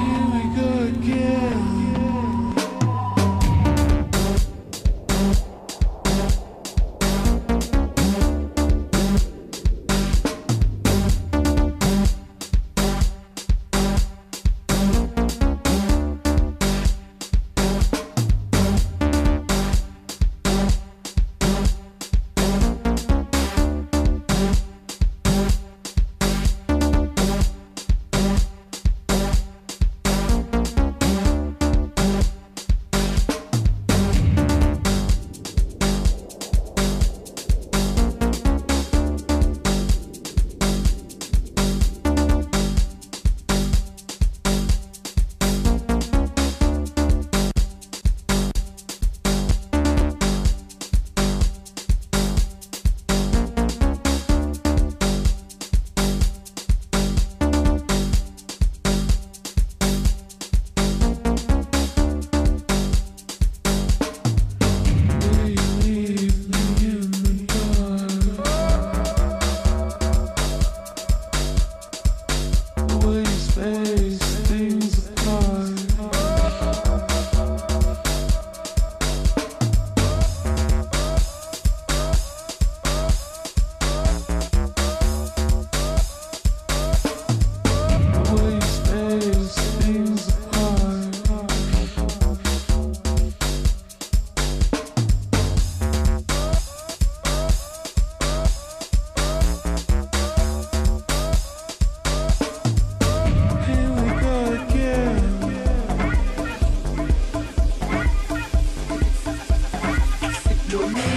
you we good kid.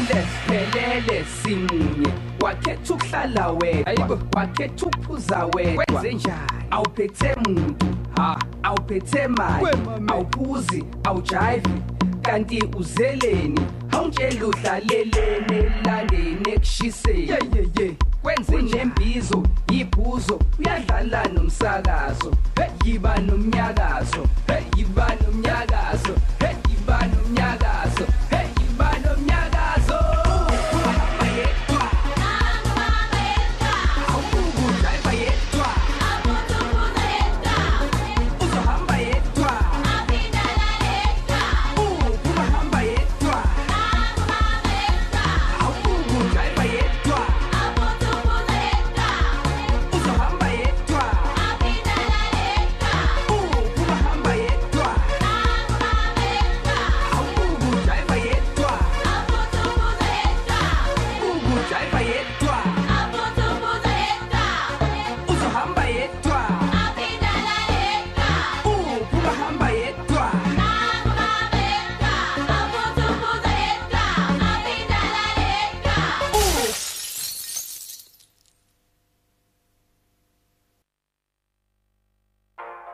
sisinde siphelele sinye wakhetha ukuhlala wedwa wakhetha ukuphuza wedwa kwenzenjani awuphethe muntu ha awuphethe mali awuphuzi awujive kanti uzeleni awutshela udlalelene elandeni ekushiseni yeah, yeah, yeah. kwenze nembizo yiphuzo uyadlala nomsakazo hey, yiba nomnyakazo hey, yiba nomnyakazo